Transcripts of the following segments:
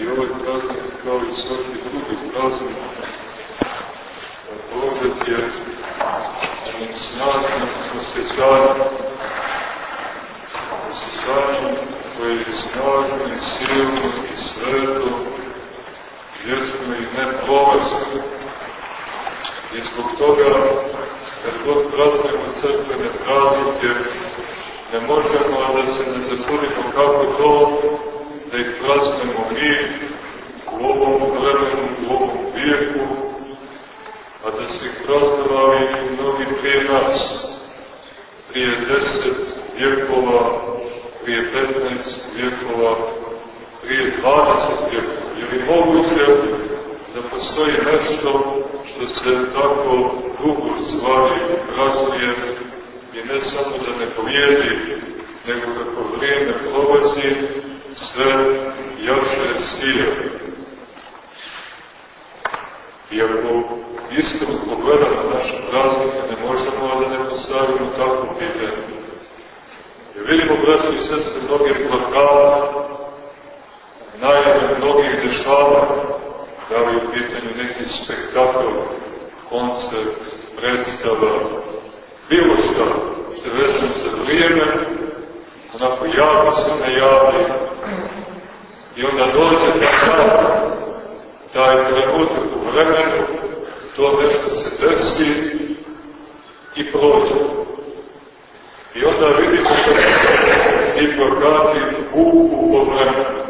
i ovaj praznik kao i svaki drugi praznik prožet je snažnim osjećanjem osjećanjem koje je snažno i silno i sveto vječno i neprolazno i zbog toga kad god praznemo crkvene praznike ne možemo da se ne začudimo kako to da ih praznemo mi u ovom vremenu, u ovom vijeku, a da se ih praznovali mnogi prije nas, prije deset vjekova, prije petnaest vjekova, prije dvadeset vjekova. Je li moguće da postoji nešto što se tako dugo stvari praznuje i ne samo da ne povijedi, nego kako vrijeme prolazi, sve jače sija. I ako iskreno pogledamo naše praznike, ne možemo da ne postavimo tako pitanje. Jer vidimo, braći i sestre, mnoge plakate, najave mnogih dešavanja, da li u pitanju neki spektakl, koncert, predstava, bilo šta što je vezano za vrijeme, onako jako se najavi i onda dođe taj, taj trenutak u vremenu, to nešto se desi i prođe. I onda vidimo da ti plakati vuku po vremenu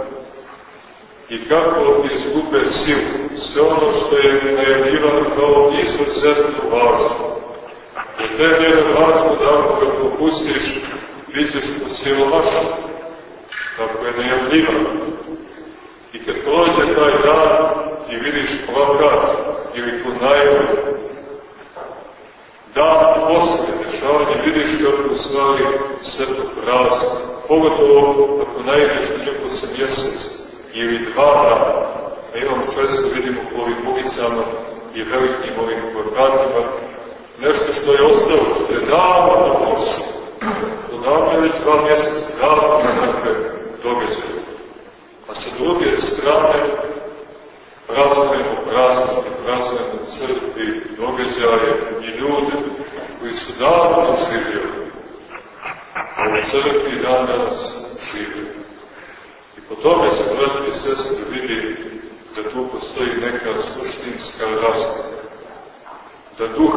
i kako izgube silu. Sve ono što je najavljivano kao izuzetno važno. U te mjere važno da ako propustiš, bit ćeš silomašan, kako je najavljivano. I kad prođe taj dan i vidiš plakat ili tu najavu, dan posle dešavanja vidiš kako u stvari sve to prazno. Pogotovo ako najdeš neko se mjesec ili dva dana, a imamo često vidimo po ovim ulicama i velikim ovim plakatima, nešto što je ostalo, što je davno na poslu. Odavno je već dva mjeseca, davno na takve događaje. A sa druge strane, praznujemo praznike, praznujemo crkvi, događaje i ljude koji su davno živjeli. A u crkvi danas živjeli. I po tome se, braći i sestri, vidi da tu postoji neka suštinska razlika. Da duh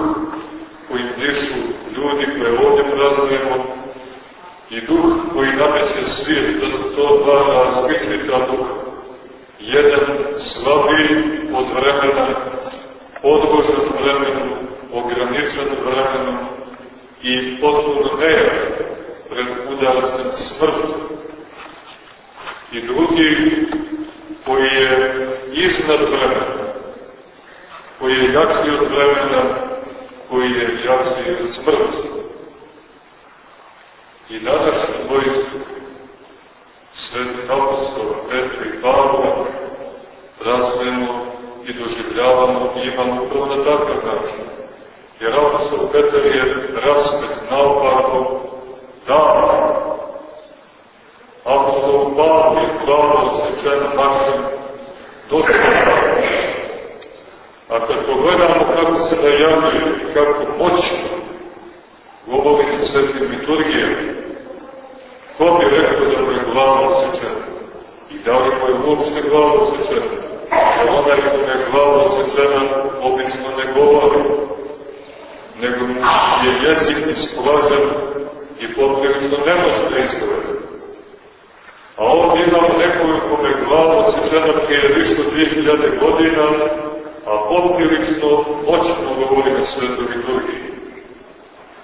kojim dišu ljudi koje ovdje praznujemo i duh koji nameće svijet, da to dva različita duha. Jedan slabiji od vremena, podložan vremenu, ograničen vremenu i potpuno nejak pred udarcem smrti. I drugi koji je iznad vremena, koji je jači od vremena, koji je jači od smrti. I današnji dvojicu, sveti apostol Petra i Pavla, razvijemo i doživljavamo i imamo upravo na takav način. Jer apostol Petar je raspet naopako dan. Apostol Pavla je pravo osjećena našem dotakama. A kad pogledamo kako se najavljuje i kako moćno govori sa svetim liturgijama, ko bi rekao da mu je glava osjećena? I da li mu je uopšte glava osjećena? A onaj ko je glava osjećena, obično ne govori, nego je jezik isplađen i poprilično ne može da izgovori. A ovdje imamo nekoga kome je glava osjećena prije više od 2000 godina, a poprilično moćno govori na svetoj liturgiji.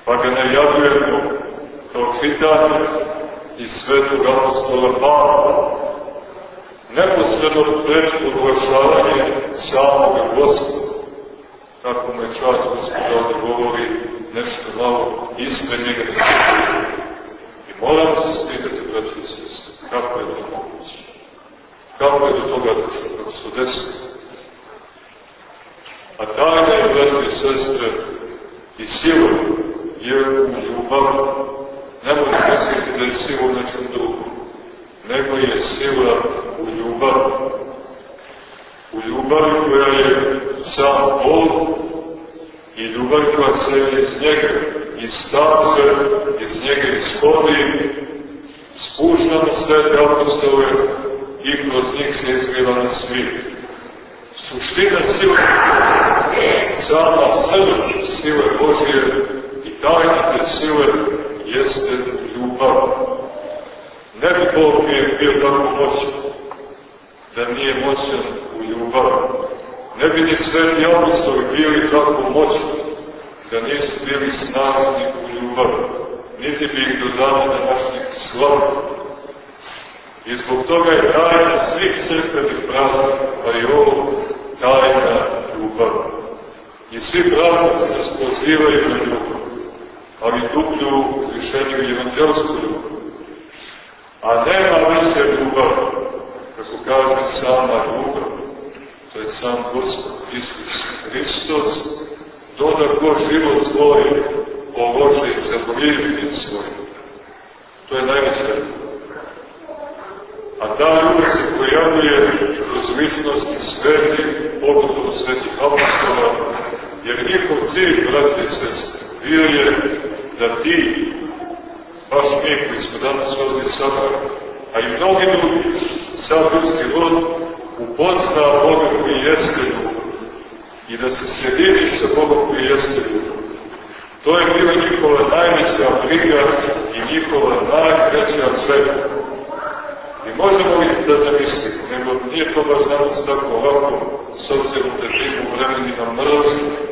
Pa ga najavljujemo kao čitanje iz svetog apostola Pavla. Neposredno pred oglašavanje samog Gospoda. Kako me čast Gospoda ovdje govori nešto malo ispred njega. I moramo se spitati, braći i sestri, kako je to moguće? Kako je do toga došlo? Kako se desilo? A tajna je, braći i sestre, i sila je u ljubavi. Nemoj misliti da je sila u nečem drugom, nego je sila u ljubavi. ljubavi koja je sam Bog i ljubav koja se iz njega istače, iz njega ishodi, spušta na sve apostole i kroz njih se izgleda na svijet. Suština sile, sama srč sile Božje i tajna te sile jeste ljubav. Ne bi Bog nije bio tako moćan, da nije moćan u ljubav. Ne bi ni sveti apostoli bili tako moćni, da nisu bili snažni u ljubav. Niti bi ih do dana današnjih slavu. I zbog toga je tajna svih crkvenih praznika, pa i ovo tajna ljubav. I svi praznici nas pozivaju na ljubav, ali duplju rješenju evanđelsku. A nema više ljubav, kako kaže sama ljubav, to je sam Gospod Isus Hristos, doda ko život svoj položi za bližnje svoj. To je najveća ljubav. A ta ljubav se pojavljuje kroz ličnosti svetih cilj, brate i sestre, bio je da ti, baš mi koji smo danas ovdje sabrali, a i mnogi drugi, sad ljudski rod, upozna Boga koji jeste ljubav i da se sjedini sa Bogom koji jeste ljubav. To je bila njihova najveća briga i njihova najveća sveta. I možemo li da zamislimo, nego nije to baš danas tako ovako, s obzirom da živimo vremenima mrzi,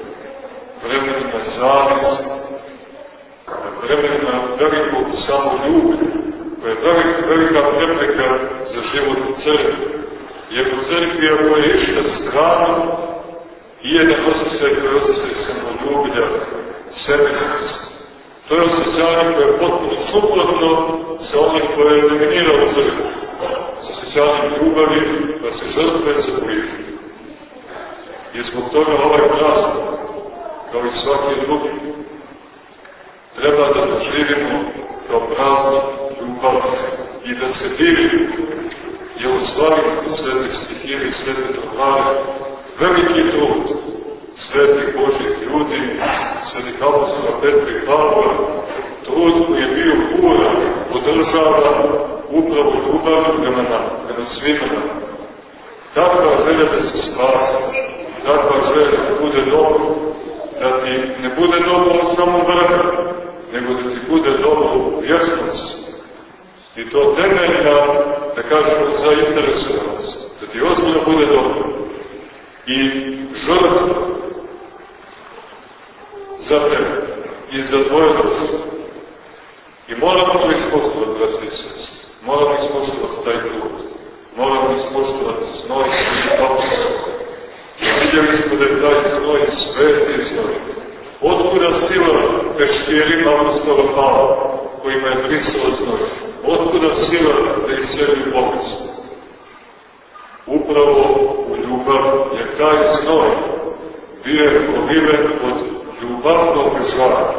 zavisti, vremenima velikog samoljublja, koja je velika, velika prepreka za život u crkvi. Jer u crkvi ako je išta strano, i jedan osjećaj koji je osjećaj samoljublja, sebenost. To je osjećanje koje je potpuno suprotno sa onim koje je eliminiralo crkvu. Sa osjećanjem ljubavi, da se žrtve za bližnje. I zbog toga ovaj praznik, kao i svaki drugi, treba da doživimo kao praznik ljubavi i da se divimo i oslavimo svete stihire i svete trovare, veliki trud svetih Božih ljudi, svetih apostola Petra i Pavla, trud koji je bio pura, podržava upravo ljubav prema nam, prema svima nam. Takva želja da se spasi, takva želja da bude dobro, da ti ne bude dobro samo vrha, nego da ti bude dobro u vječnosti. I to temeljna, da kažemo, zainteresovanost, da ti ozbiljno bude dobro. I žrtva za tebe i za tvoje društvo. I moramo to ispoštovati, brati i sest. Moramo ispoštovati taj trud. Moramo ispoštovati znoj svih apostol. Vidjeli smo da je taj znoj sveti znoj. Otkuda sila peškjerima apostola Pavla, kojima je brisala znoj? Otkuda sila da isjelju bogatstvo? Upravo u ljubav, jer taj znoj bio je probiven od ljubavnog žara.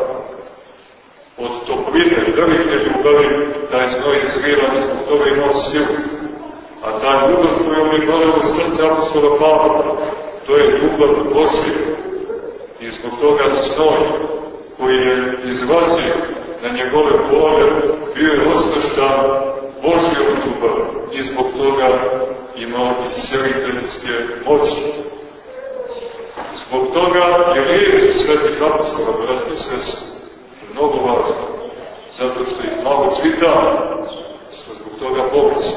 Od topline, velike ljubavi, taj znoj izviran, zbog toga imao silu. A ta ljubav koju mi u srce apostola Pavla, to je ljubav Božja. I zbog toga znoj koji je izlazio na njegove pole, bio je osveštan Božjom ljubav i zbog toga imao isceliteljske moći. Zbog toga je riječ svetih apostola, brati i sestri, mnogo važno, zato što ih malo čita, što zbog toga bogaci.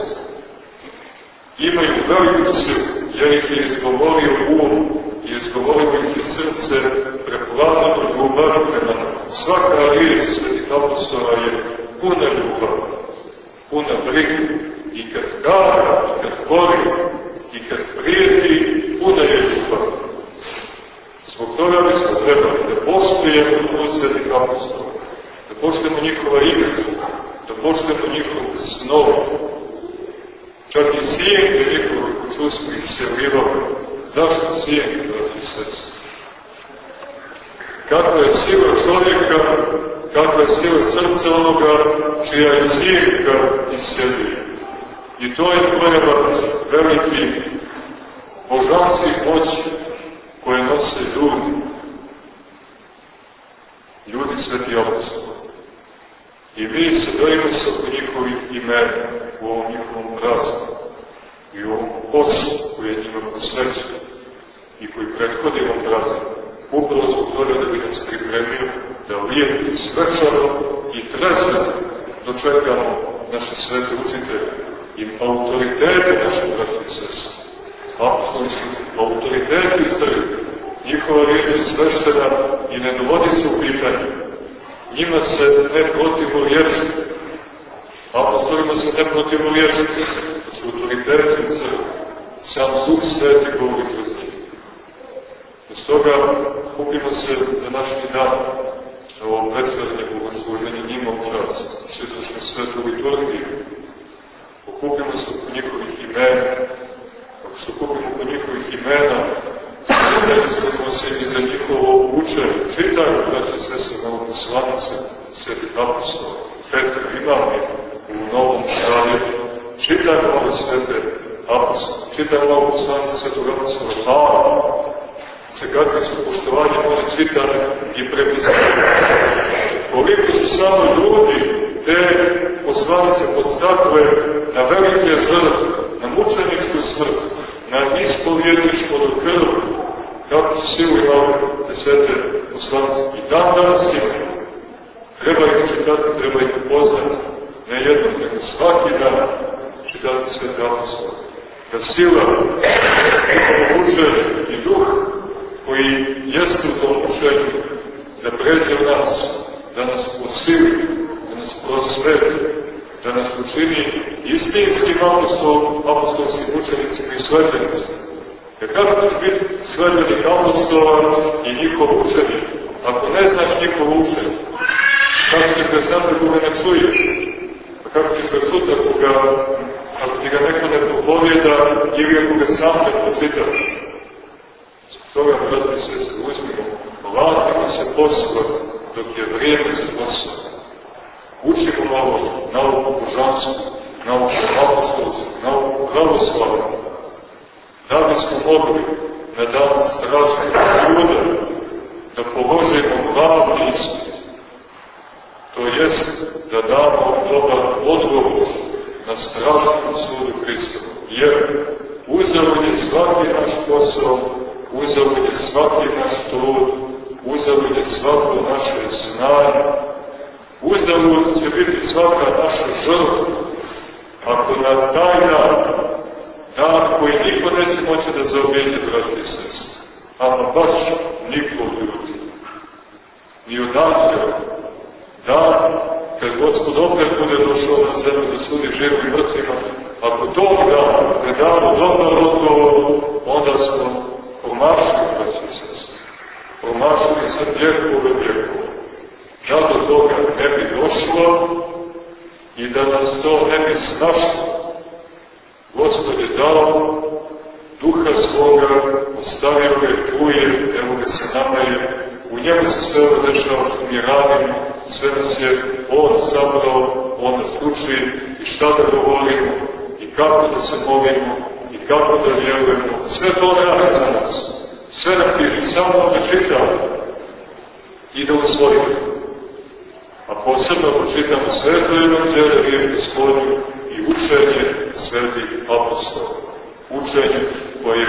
Imaju veliku silu, ih je izgovorio um, i izgovorio je srce preplavljeno ljubav prema svaka riječ svetih apostola je puna ljubav, puna briga. I kad gara, i kad gori, i kad prijeti, puna je ljubav. Zbog toga bismo trebali da poštujemo od svetih apostola, da poštujemo njihova imena, da poštujemo njihov snov. Čak i sjenke njihovih čustva ih se ulivao. Zašto sjenke, brati i sestri? Kakva je sila čovjeka, kakva je sila srca onoga čija je sjenka isjelio. I to je pojava veliki božanskih moći koje nose ljudi, ljudi sveti apostoli. I mi se dojimo sa njihovih imena u ovom njihovom prazniku i ovom poslu koji je njima posvećen i koji prethodi ovom prazniku. Upravo zbog toga da bi nas pripremio da lijepo i svečano i trezno dočekamo naše svete učitelje i autoritete naše bratske sestre. Apostoli su autoriteti. Njihova riječ je sveštena i ne dovodi se u pitanje. Njima se ne protivo vjerši. Apostolima se ne protivo vjerši. To su autoriteti u crkvi. Sam Duh Sveti govori kroz njih. Stoga kupimo se za našni dan ovo predstavljanje bogosluženje njima u. Svi smo svetu liturgiju. Okupimo se oko njihovih imena. Ako se okupimo oko njihovih imena, Zajedno se i za njihovo učenje. Čitaju, braće se se na poslanice, sveti apostola, čitaju ove poslanice svetog Pavla, se kakve su poštovanje one čitane i prepisane. Koliko su samo ljudi te poslanice podstakle na velike žrtve, na mučeničku smrt, na ispovjedničko do krvu, kako su svi imali desete poslanice. I dan danas imaju. Treba ih čitati, treba ih upoznati. Ne jednom, nego svaki dan čitati sve apostole. Da sila, uče i duh koji jeste u tom učenju, da pređe u nas, da nas posili, da nas prosveti, da nas učini istinskim apostol, apostolskim učenicima i svetljenicima. Jer kako će biti svedbenik apostola i njihov učenik, ako ne znaš njihov učenik? Kako će te znati koga ne čuješ? Pa kako će te sutra koga, ako ti ga neko ne popovjeda ili ako ga sam ne počitaš? Stoga, brati se, se uzmimo, vratimo se posla dok je vrijeme za posla. Učimo malo nauku božansku, nauku apostolsku, nauku pravoslavnu, da bismo mogli na dan strašnog suda da položimo glavni ispit. To jest da damo dobar odgovor na strašnom sudu Hristovu. Jer uzavod je svaki naš posao, uzavod je svaki naš trud, uzavod je svako naše znanje, uzavod će biti svaka naša žrtva, ako na taj dan dan koji niko neće moći da zaobjeđe, braći i sestri. Ama baš niko ljudi. Ni od anđela. Dan kad Gospod opet bude došao na zemlju da sudi živu i mrtvima, ako tog dana ne damo dobar odgovor, onda smo promašili, sestri. Promašili sa vjekove vjekove. Da do toga ne bi došlo i da nas to ne bi snašlo, Gospod je dao duha svoga, ostavio ga i tuje, evo ga se nama je, u njemu se sve ovo što mi radimo, sve nas je On sabrao, On nas uči i šta da govorimo, kako da se molimo, i kako da vjerujemo, sve to radi za nas. Sve nam piše, samo da čitamo i da usvojimo. A posebno da čitamo sve to evanđelje, riječ gospodinu i učenje svetih apostola. Učenje koje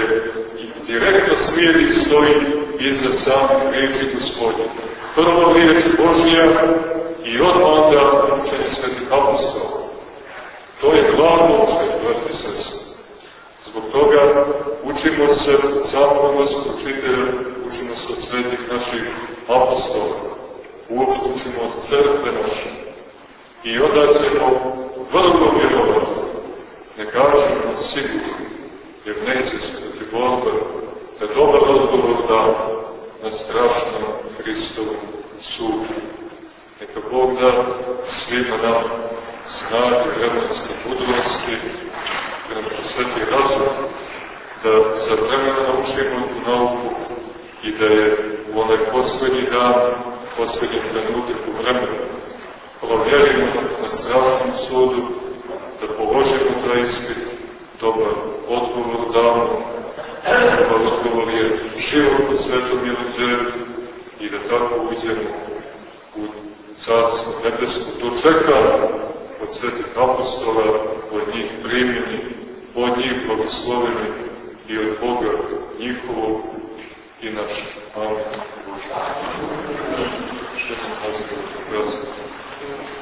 direktno slijedi stoji iza samih riječi gospodine. Prvo riječ Božija i odmah onda učenje svetih apostola. To je glavno učenje, brati srce. Zbog toga učimo se zapravo s učitelja, učimo se od svetih naših apostola. Uopšte učimo od crkve naše. I onda ćemo vrlo vjerovati ne kažemo sigurno, jer neće se ti Gospod da dobar odgovor da na strašnom Hristovom sudu. Neka Bog da svima nam snage vremenske mudrosti, da nam posveti razum, da za vremena naučimo tu nauku i da je u onaj poslednji dan, poslednji trenutak u vremenu, provjerimo na strašnom ispit, dobar odgovor damo Blagoslov je život u svetom milosrđu i da tako uđemo u carstvo nebesko. To čeka od svetih apostola, od njih primjeni, od njih blagosloveni i od Boga njihovog i našeg. Amen. Bože. Što sam